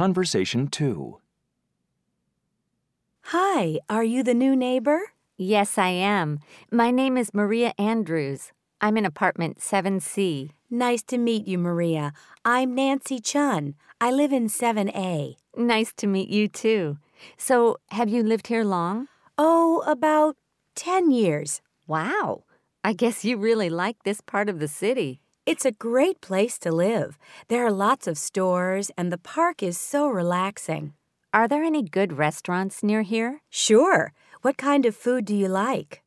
Conversation 2 Hi, are you the new neighbor? Yes, I am. My name is Maria Andrews. I'm in apartment 7C. Nice to meet you, Maria. I'm Nancy Chun. I live in 7A. Nice to meet you too. So, have you lived here long? Oh, about 10 years. Wow. I guess you really like this part of the city. It's a great place to live. There are lots of stores, and the park is so relaxing. Are there any good restaurants near here? Sure. What kind of food do you like?